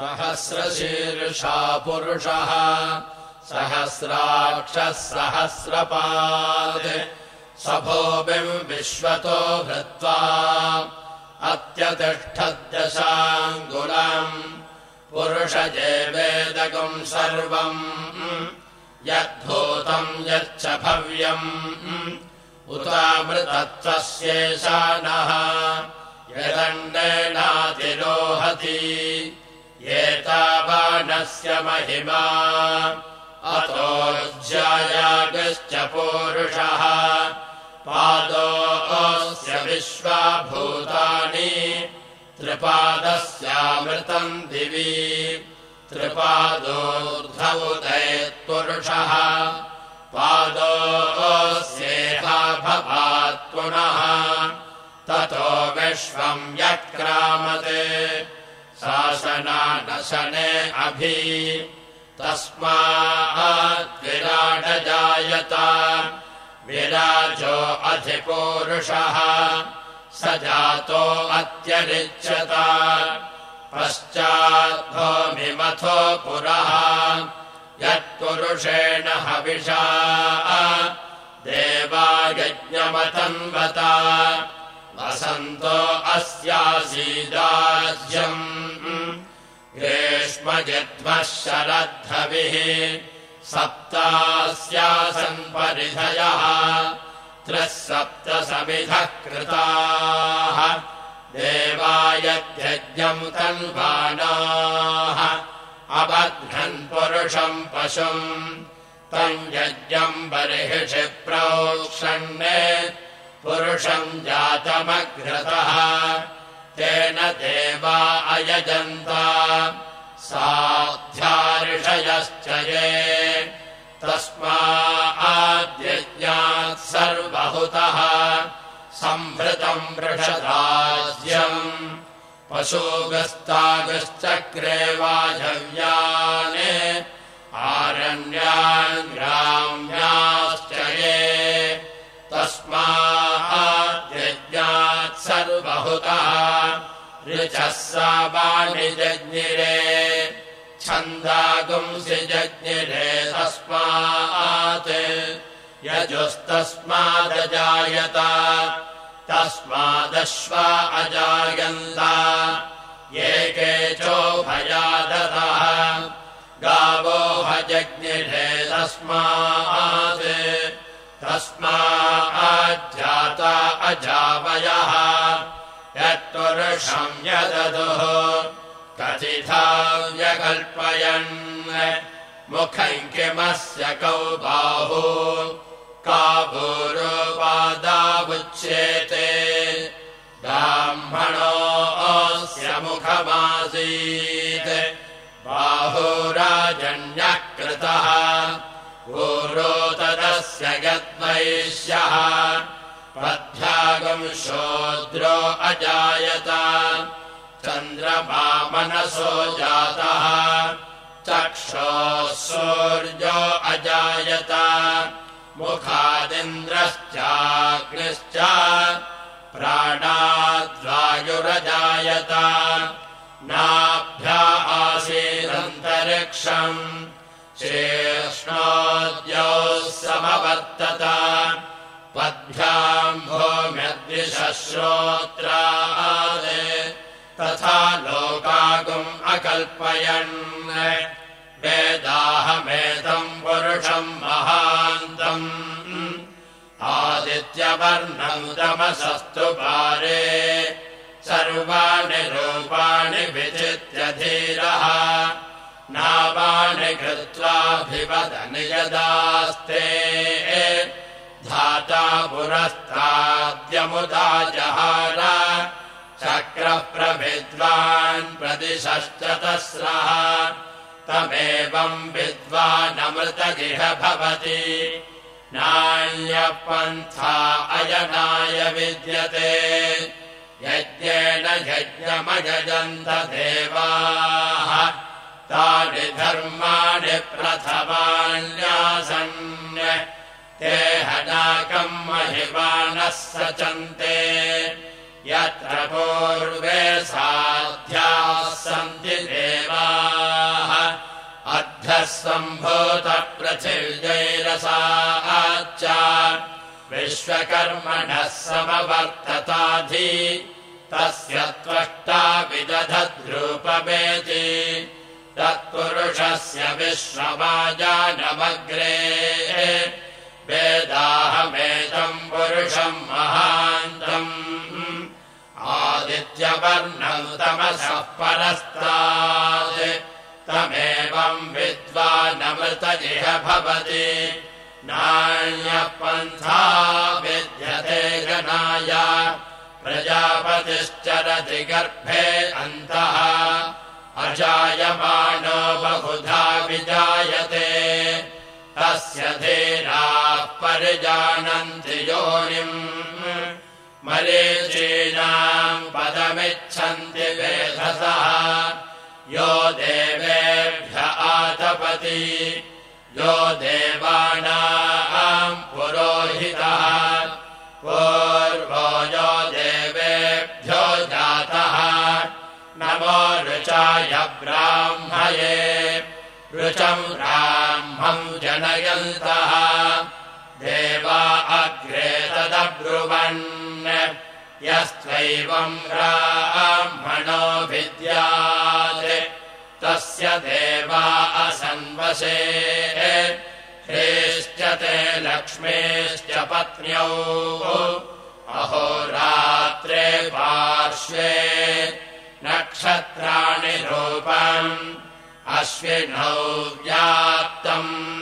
सहस्रशीर्षा पुरुषः सहस्राक्षः सहस्रपात् सभोमिम् विश्वतो भृत्वा अत्यतिष्ठद्दशाङ्गुलम् पुरुषजे वेदकम् सर्वम् यद्भूतम् यच्च भव्यम् उतामृतत्वस्येषा नः यदण्डेनातिरोहति एतावानस्य महिमा। अतोऽध्यायागश्च पूरुषः। पादोऽस्य विश्वाभूतानि। त्रिपादस्यामृतम् दिवि। त्रिपादोऽर्धमुदयत्पुरुषः पादोऽस्येहाभवात् पुनः। ततो विश्वम् यत्क्रामते शासनानशने अभि तस्माद्विराडजायत विराजो अधिपूरुषः स जातो अत्यरिच्यत पश्चाद्भूमिमथो पुरः यत्पुरुषेण हविषा देवायज्ञमतन्वत वसन्तो अस्यासीदाज्यम्। ग्रीष्मजिध्वः शरद्धविः सप्तास्यासन्परिधयः त्रः सप्त समिधः कृताः देवायद्यज्ञम् तन्वानाः अबध्नन् पुरुषम् पशुम्। तम् यज्ञम् बर्हिषि प्रोक्षण् पुरुषम् जातमग्रतः। तेन देवा अयजन्त। साध्याऋषयश्च ये। तस्माद्यज्ञात् सर्वहुतः। सम्भृतम् वृषदाज्यम्। पशुगस्तागश्चक्रे वाझव्यान् आरण्यान् ग्राम्याश्च सर्वहुतः। ऋचः सा वाणिजज्ञिरे। छन्दागुंसि जज्ञिरे तस्मात्। यजुस्तस्मादजायत। तस्मादश्वा अजायन्त। ये चोभयादतः। गावो भजज्ञिरे तस्मात् तस्माज्जाता अजावयः। यत्पुरुषम् यददुः। कथिता व्यकल्पयन् मुखम् किमस्य कौ बाहु का भूरोपादावुच्येते ब्राह्मणोऽस्य मुखमासीत्। बाहुराजन्यः कृतः पूरोतदस्य यद्वैश्यः पद्भ्यागम् शोद्रो अजायत। चन्द्रमामनसो जातः। चक्षोः सूर्यो अजायत। मुखादिन्द्रश्चाग्निश्च। प्राणाद्वायुरजायत। नाभ्या आसीदन्तरिक्षम् शेष्णोद्यौ समवर्तत पद्भ्याम् भूम्यद्विश्रोत्रात् तथा लोकागुम् अकल्पयन्। वेदाहमेतम् पुरुषम् महान्तम्। आदित्यवर्णम् तमसस्तु पारे। सर्वाणि रूपाणि विचित्य नामानि कृत्वाभिवदनि यदास्ते धाता पुरस्ताद्यमुदा जहार चक्रः प्रविद्वान् प्रदिशश्च तस्रः तमेवम् विद्वानमृतगिह भवति। नान्यपन्था अयनाय विद्यते। यज्ञेन यज्ञमयजन्त देवाः तानि धर्माणि प्रथमान्यासन्। ते हनाकम् महिमानः सचन्ते। यत्र पूर्वे साध्याः सन्ति देवा। पृथिव्यैरसाच्च विश्वकर्मणः समवर्तताधि। तस्य त्वष्टा विदधद्रूपमेति तत्पुरुषस्य विश्वमाजानमग्रे वेदाहमेतम् पुरुषम् महान्तम् आदित्यवर्णम् तमसः परस्तात् तमेवम् विद्वानमृत इह भवति। नान्यपन्था विद्यते जनाय। प्रजापतिश्चरति गर्भे अन्तः अजायमानो बहुधा विजायते। तस्य धीराः परिजानन्ति योनिम्। मरीचीनाम् पदमिच्छन्ति वेधसः। यो देवेभ्य आतपति। यो देवानाम् पुरोहितः ऋचाय ब्राह्मये ऋचम् ब्राह्मम् जनयन्तः। देवा अग्रे तदब्रुवन्। यस्त्वैवम् ब्राह्मणो विद्यात्। तस्य देवा असन्वसे ह्रेश्च ते लक्ष्मीश्च पत्न्यौ। अहोरात्रे पार्श्वे नक्षत्राणि रूपम् अश्विनौ व्याप्तम्।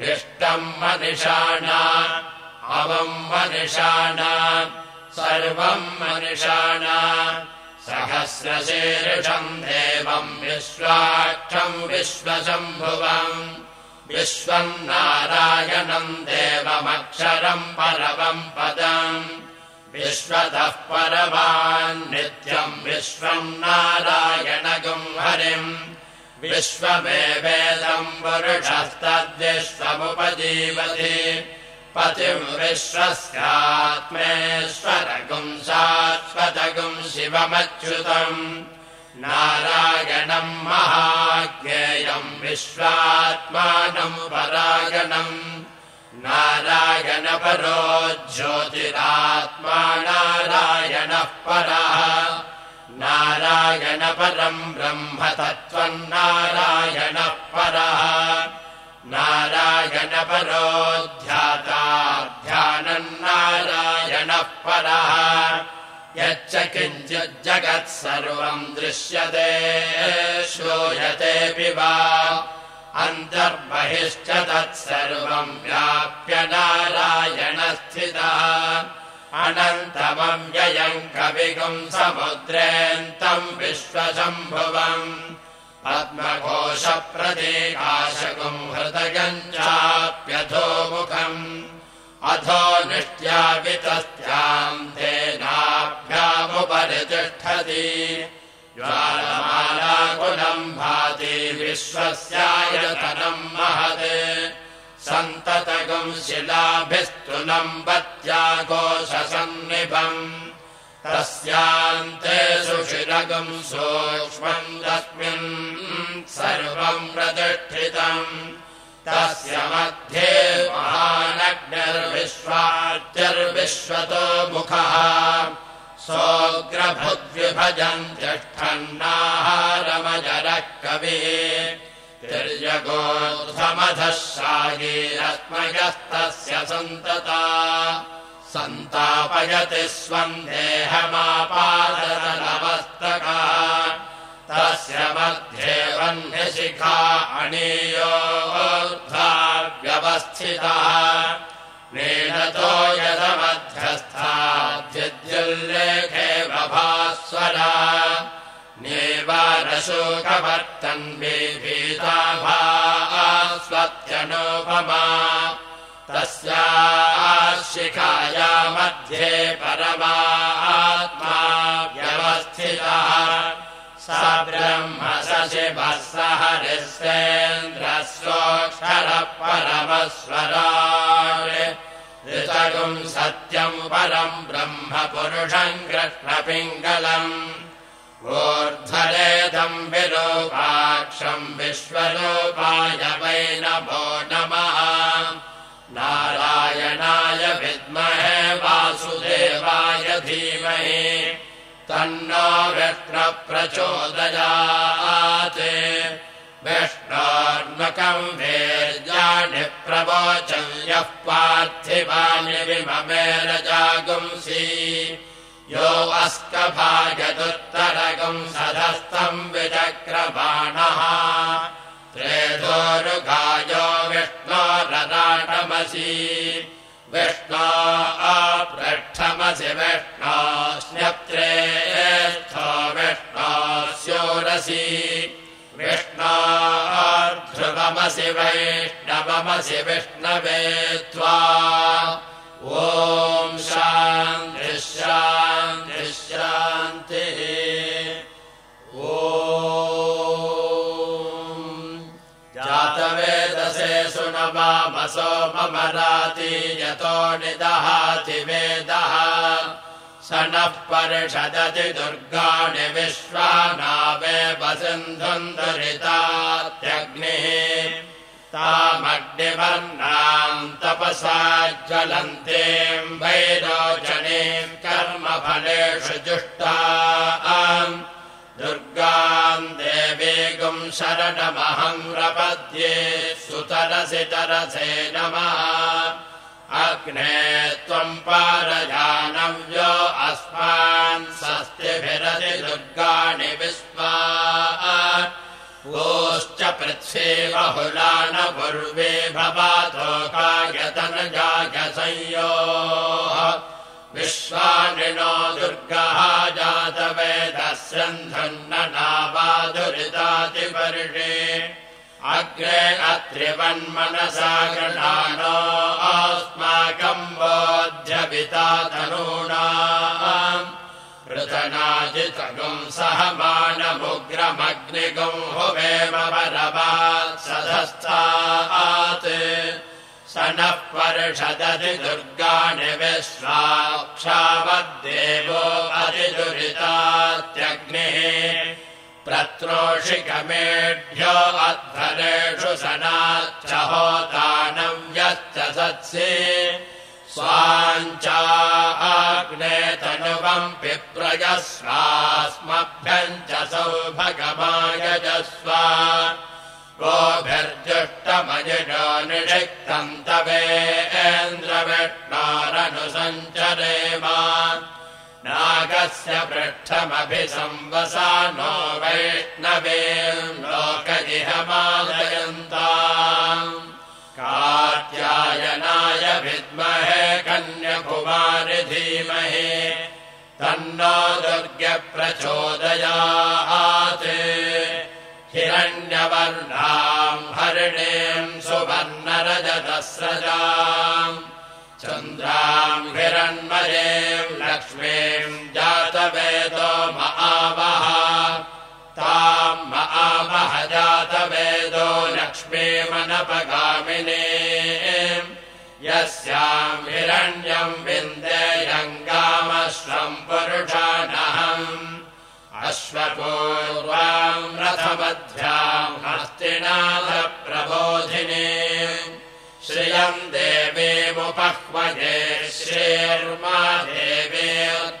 इष्टम् मनिषाणा अवम् मनिषाणा सर्वम् मनिषाणा सहस्रशीर्षम् देवम् विश्वाक्षम् विश्वशम्भुवम्। विश्वम् नारायणम् देवमक्षरम् परमम् पदम् विश्वतः परमान् नित्यम् विश्वम् नारायणगुम् हरिम् विश्वमेवेदम् पुरुषस्तद्विश्वमुपजीवति पतिम् विश्वस्यात्मेश्वरगुम् शाश्वतगुम् शिवमच्युतम्। नारायणम् महाज्ञेयम् विश्वात्मानम् परायणम्। नारायणपरो ज्योतिरात्मा नारायणः परः नारायणपरम् ब्रह्म तत्त्वम् नारायणः परः नारायणपरोऽध्याताध्यानम् नारायणः परः यच्च किञ्चिज्जगत् सर्वम् दृश्यते श्रूयतेऽपि वा अन्तर्बहिश्च तत्सर्वम् व्याप्य नारायणस्थितः। अनन्तमव्ययम् कविगुम् समुद्रेऽन्तम् विश्वशम्भुवम् पद्मघोषप्रदेकाशकुम् हृदयम् चाप्यधोमुखम् अधो निष्ट्यापितस्याम् तेनाभ्यामुपरि तिष्ठति ज्वालमालाकुलम् भाति विश्वस्यायतनम् महत्। सन्ततगुम् शिलाभिस्तुलम् वत्याकोशसन्निभम् तस्यान्ते सुशिरगम् सूक्ष्मम् तस्मिन् सर्वम् प्रतिष्ठितम्। तस्य मध्ये महानग्निर्विश्वाच्यर्विश्वतो मुखः सोऽग्रभुद्विभजम् तिष्ठन्नाहारमजरः कविः तिर्यगोर्धमधः शागीरत्मयस्तस्य सन्तता। सन्तापयति स्वम् देहमापादनमस्तका। तस्य मध्ये वह्निशिखा अणीयोर्धा व्यवस्थितः बभास्वरा नेवारशोकवर्तन्मे भीताभा स्वत्यनोपमा तस्याशिखाया मध्ये परमात्मा व्यवस्थितः। स ब्रह्म शिवः स हरिश्चेन्द्रस्वोऽक्षरः परमस्वराट् ऋतगुम् सत्यम् परम् ब्रह्म पुरुषम् कृष्णपिङ्गलम् ऊर्ध्वरेत जगदम् विरूपाक्षम् विश्वरूपाय वै नमो नमः। नारायणाय विद्महे वासुदेवाय धीमहि तन्नो विष्णप्रचोदयात् प्रवोचम् यः पार्थिवानि विममेन जागुंसि। यो अस्कभागदुत्तरगम् सधस्तम् विचक्रबाणः त्रेधोरुगायो विष्णोरराटमसि विष्णो अपृष्ठमसि विष्णोऽस्न्यत्रे स्थो विष्णोस्योरसि विष्णार्ध्रुवमसि वैष्णवमसि विष्णवे त्वा ॐ शान्ति शान्ति शान्तिः ओ जातवेदसे सुनवामसो ममराति यतो निदहाति वेदः स नः परिषदति दुर्गाणि विश्वानावे वसिन्धुम् दुरितात्यग्निः तामग्निवर्णाम् तपसा ज्वलन्तीम् वैरोचनीम् कर्मफलेषु जुष्टा दुर्गाम् देवीगुम् शरणमहम् प्रपद्ये सुतरसि तरसे नमः अग्ने त्वम् पारजानव्यो अस्मान् स्वस्तिभिरति दुर्गाणि विश्वा गोश्च पृच्छे बहुला न पूर्वे भवातो विश्वानि नो दुर्गः जातवेदस्यन्धन्ननावादुरितातिपर्षे अग्रे अत्रिवन्मनसा गृणानो अस्माकम् बोध्यपिता तनूना पृथनाजितगुम् सह मानमुग्रमग्निगुम् हुवेम परवात् सधस्थात् स नः पर्षदति दुर्गाणि विश्वाक्षावद्देवो अधिदुरितात्यग्निः प्रत्रोषिकमेढ्यो अध्वरेषु सनाच्च होतानव्यश्च सत्सि। स्वाञ्चाग्ने तनुवम् पिप्रजस्वास्मभ्यम् च सौभगमायजस्व। गोभिर्जुष्टमयिनो निषिक्तम् तवेन्द्रविष्णारनुसञ्चरेम नागस्य पृष्ठमभिसंवसा नो वैष्णवेम् लोकजिहमादयन्ता कात्यायनाय विद्महे कन्यकुमारि धीमहि तन्नो दुर्गप्रचोदयात् हिरण्यवर्णाम् हरिणीम् सुवर्णरजतस्रजाम् चन्द्राम् हिरण्मयेम् जातवेदो महावः। ताम् महावह जातवेदो लक्ष्मीमनपगामिने। यस्याम् हिरण्यम् विन्देयङ्गामश्वम् पुरुषानहम्। अश्वपूर्वाम् रथमध्याम् हस्तिनाथप्रबोधिने श्रियम् देवीमुपह्वये श्रीर्मा देवेऽद्युषताम्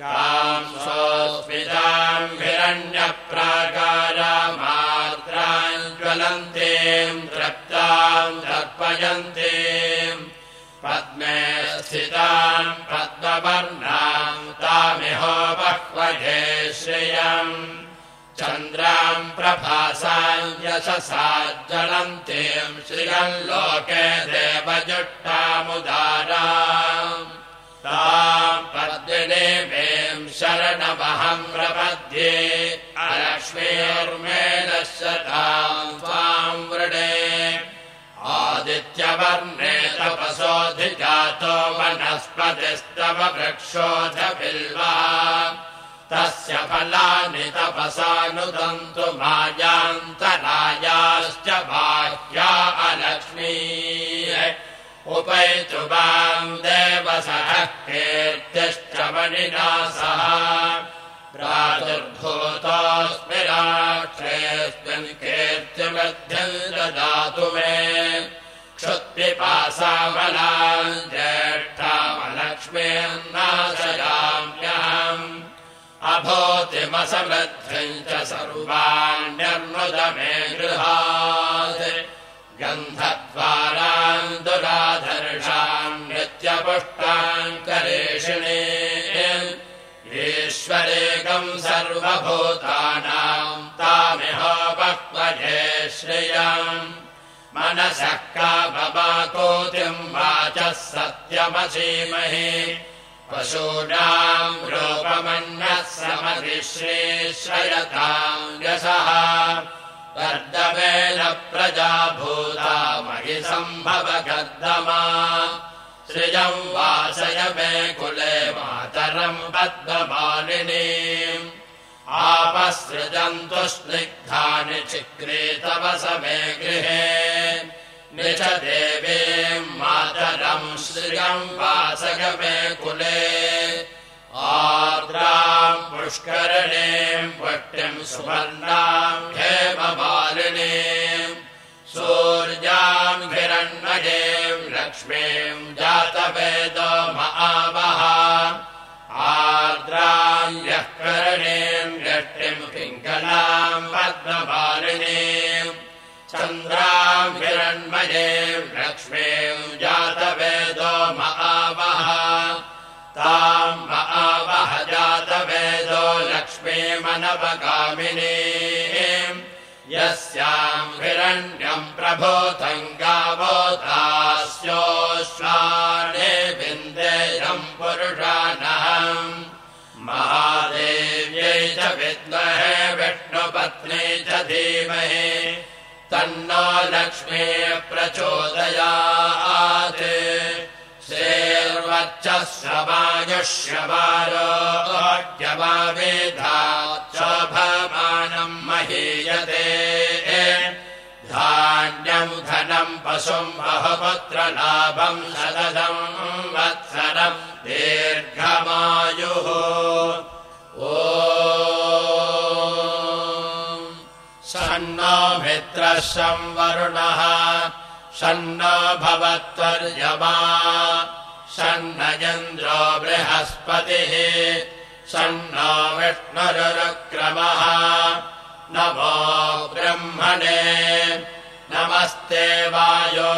काम् सोऽस्मिताम् हिरण्यप्राकारामार्द्राम् ज्वलन्तीम् तृप्ताम् तर्पयन्तीम् पद्मे स्थिताम् पद्मवर्णाम् तामिहोपह्वये श्रियम् चन्द्राम् प्रभासाम् यशसा श्रियम् लोके देवजुष्टामुदाराम् ताम् पद्मिनीमेम् शरणमहम् प्रपद्ये अलक्ष्मीर्मेदशताम् त्वाम् वृणे आदित्यवर्णे तपसोऽधिजातो वनस्पतिस्तव वृक्षोऽध बिल्वः तस्य फलानि तपसानुदन्तु मायान्तरायाश्च बाह्या अलक्ष्मीः। उपैतु वाम् देवसः कीर्तिश्च मणिना सह प्रादुर्भूताम् राष्ट्रेऽस्मिन् कीर्तिमध्यम् ददातु मे क्षुत्पिपासामलाम् ज्येष्ठामलक्ष्मीन्नाशयाम्यहम् अभूतिमसमृद्ध्यम् च सर्वाण्यर्मुद मे गृहात्। गन्धद्वाराम् दुराधर्षाम् नित्यपुष्टाम् करेषिणे ईश्वरेकम् सर्वभूतानाम् तामिह श्रियम्। मनसः का भवाकोतिम् वाचः सत्यमसीमहि पशूनाम् रूपमन्यः समधिश्रीश्रयताम् यशः। कर्दमेन प्रजा भूता मयि सम्भव कर्दमा श्रियम् वासय मे कुले मातरम् पद्ममालिनी। आपसृजन्तु स्निग्धानि चिक्रीतव स मे गृहे निच देवीम् मातरम् श्रियम् वासय मे कुले। आर्द्राम् पुष्करणीम् पुष्टिम् सुवर्णाम् हेममालिनीम् सूर्याम् हिरण्मयीम् लक्ष्मीम् जातवेदो महावः आर्द्राम् यः करणीम् यष्टिम् पिङ्गलाम् पद्ममालिनीम् हिरण्मयीम् लक्ष्मीम् जातवेदो महावः। ताम् महावह जातवेदो लक्ष्मीमनवगामिनी यस्याम् हिरण्यम् प्रभूतम् गावोतास्योश्वाने विन्देयम् पुरुषानहम्। महादेव्यै च विद्महे विष्णुपत्नी च धीमहि तन्नो लक्ष्मी प्रचोदयात्। श्रेर्वच्चस्रवायुष्यवारोग्यवावेधा शोभमानम् महीयते। धान्यम् धनम् पशुम् बहुपुत्रलाभम् सददम् सन्नो मित्रः संवरुणः सन्न भवत्वर्यमा सन्नयन्द्रो बृहस्पतिः। सन्नो विष्णुरुक्रमः नमो ब्रह्मणे। नमस्ते वायो।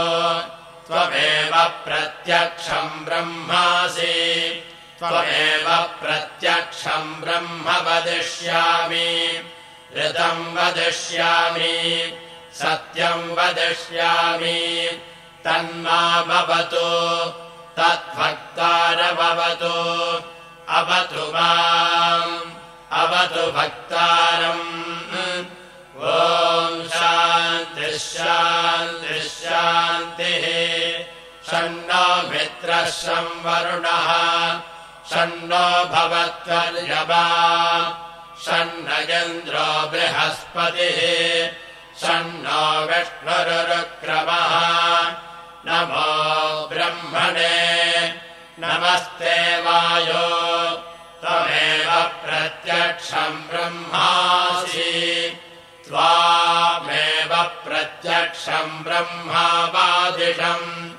त्वमेव प्रत्यक्षम् ब्रह्मासि। त्वमेव प्रत्यक्षम् ब्रह्म वदिष्यामि ऋतम् वदिष्यामि सत्यम् वदिष्यामि तन्मा भवतु तद्भक्तारभवतु अवतु माम् अवतु भक्तारम्। ॐ शान्तिः शान्तिः शान्तिः। षण्णो मित्रः संवरुणः षण्णो भवत्वर्यवा षण्णयन्द्रो बृहस्पतिः। षण्णो विष्णुरुक्रमः नमो ब्रह्मणे। नमस्ते वायो। त्वमेव प्रत्यक्षम् ब्रह्मासि। त्वामेव प्रत्यक्षम् ब्रह्मावादिशम्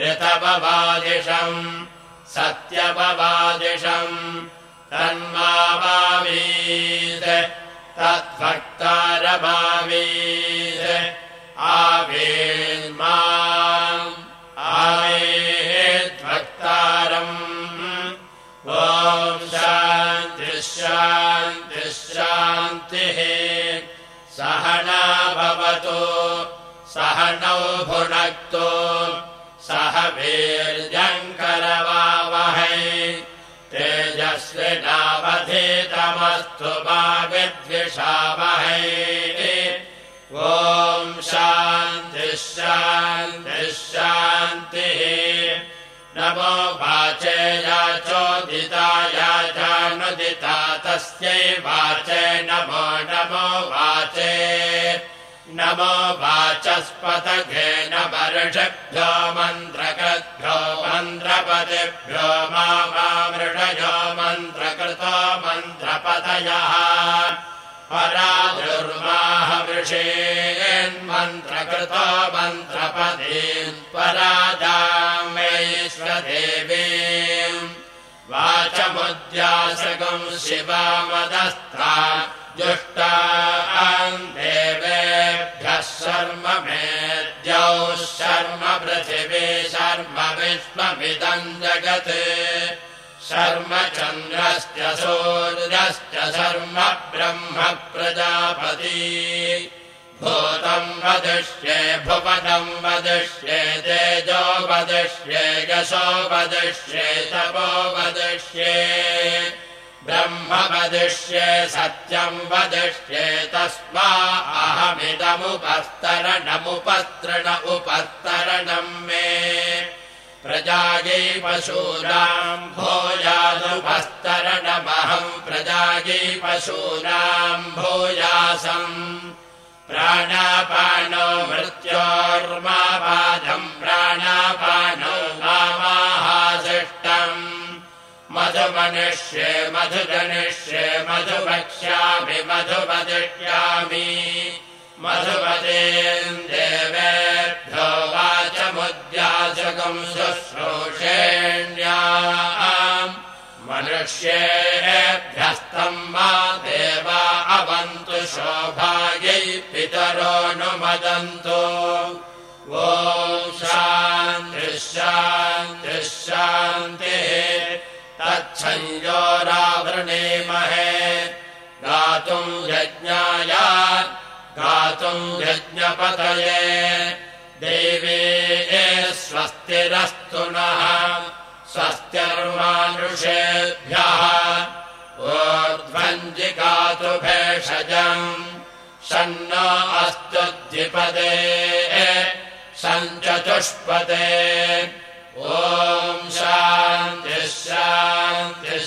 ऋतपवादिशम् सत्यपवादिशम् तन्मावावीत् तद्भक्तारभावीत्। आवेन्मा आवेद्भक्तारम् ॐ शान्तिः शान्तिः शान्तिः। सहना भवतु सहनौ भुनक्तु सह वीर्यङ्करवावहै। तेजस्विनावधीतमस्तु मा विद्विषावहै ॐ शान्तिः शान्तिः शान्तिः। नमो वाचे याचोदिताय चानुदिता तस्यै वाचे नमो नमो वाचे। नमो वाचस्पतघे न वर्षभ्यो मन्त्रकृद्भ्यो मन्त्रपतिभ्यो मा मृषयो परा दृर्वाहवृषेन्मन्त्रकृता मन्त्रपथीन् पराजामेश्वदेवे वाचमुद्यासकम् शिवामदस्ता जुष्टा देवेभ्यः शर्म मेद्यौः शर्म पृथिवी शर्म विश्वमिदम् जगत्। चन्द्रश्च सूर्यश्च शर्म ब्रह्म प्रजापती। भूतम् वदिष्ये भुवनम् वदिष्ये तेजो वदिष्ये यशो वदिष्ये तपो वदिष्ये ब्रह्म वदिष्ये सत्यम् वदिष्ये तस्मा अहमिदमुपस्तरणमुपस्तृण उपस्तरणम् मे प्रजायै पशूनाम् भूयादुपस्तरणमहम् प्रजायै पशूनाम् भूयासम् प्राणापानो मृत्योर्मापादम् प्राणापानो मामाहासिष्टम् मधुमनिष्ये मधुजनिष्ये मधु वक्ष्यामि मधुपदिष्यामि। मधुपदेन् देवेभ्यो वाचमुद्यासकम् शुश्रूषेण्या मनुष्येभ्यस्तम् मा देवा अवन्तु शोभायै पितरोऽनुमदन्तु वो शान्तिः तच्छञ्जोरावृणीमहे गातुम् यज्ञाय गातुम् यज्ञपतये स्वस्तिरस्तु नः स्वस्त्यर्वानुषेभ्यः ओञ्जिकातुभेषजम् सन्न अस्तुद्धिपदे सञ्चतुष्पदे। ॐ शान्तिः शान्तिः